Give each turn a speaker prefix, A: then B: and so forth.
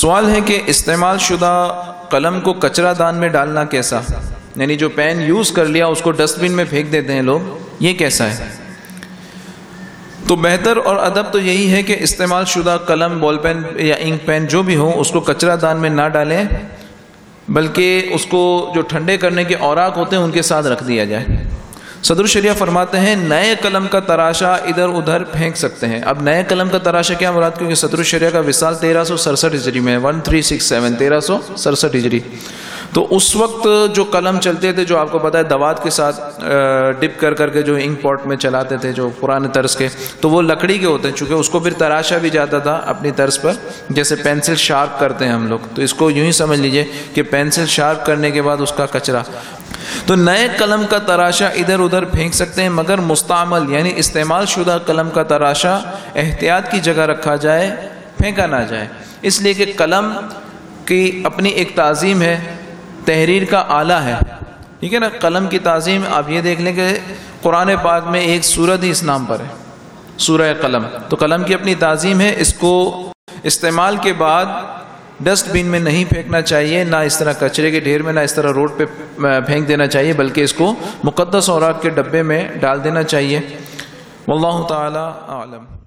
A: سوال ہے کہ استعمال شدہ قلم کو کچرا دان میں ڈالنا کیسا؟ یعنی جو پین یوز کر لیا، اس کو ڈسٹ بن میں پھینک دیتے ہیں لوگ، یہ کیسا ہے؟ تو بہتر اور ادب تو یہی ہے کہ استعمال شدہ قلم، بال پین یا انک پین جو بھی ہو، اس کو کچرا دان میں نہ ڈالیں، بلکہ اس کو جو ٹھنڈے کرنے کے اوراق ہوتے ہیں، ان کے ساتھ رکھ دیا جائے۔ صدر الشریعہ فرماتے ہیں، نئے قلم کا تراشا ادھر ادھر پھینک سکتے ہیں۔ اب نئے قلم کا تراشا کیا مراد؟ کیونکہ صدر الشریعہ کا وصال تیرہ سو سڑسٹھ ہجری میں ون تھری سکس سیون تیرہ سو سڑسٹھ ہجری۔ تو اس وقت جو قلم چلتے تھے، جو آپ کو پتا ہے، دوات کے ساتھ ڈپ کر کر کے جو انک پاٹ میں چلاتے تھے، جو پرانے طرز کے، تو وہ لکڑی کے ہوتے ہیں۔ چونکہ اس کو پھر تراشا بھی جاتا تھا اپنی طرز پر، جیسے پینسل شارپ کرتے ہیں ہم لوگ۔ تو اس کو یوں ہی سمجھ لیجیے کہ پینسل شارپ کرنے کے بعد اس کا کچرا۔ تو نئے قلم کا تراشا ادھر ادھر پھینک سکتے ہیں، مگر مستعمل یعنی استعمال شدہ قلم کا تراشا احتیاط کی جگہ رکھا جائے، پھینکا نہ جائے۔ اس لیے کہ قلم کی اپنی ایک تعظیم ہے، تحریر کا آلہ ہے۔ ٹھیک ہے نا؟ قلم کی تعظیم، آپ یہ دیکھ لیں کہ قرآن پاک میں ایک سورت ہی اس نام پر ہے، سورہ قلم۔ تو قلم کی اپنی تعظیم ہے، اس کو استعمال کے بعد ڈسٹ بین میں نہیں پھینکنا چاہیے، نہ اس طرح کچرے کے ڈھیر میں، نہ اس طرح روڈ پہ پھینک دینا چاہیے، بلکہ اس کو مقدس اوراق کے ڈبے میں ڈال دینا چاہیے۔ واللہ تعالی عالم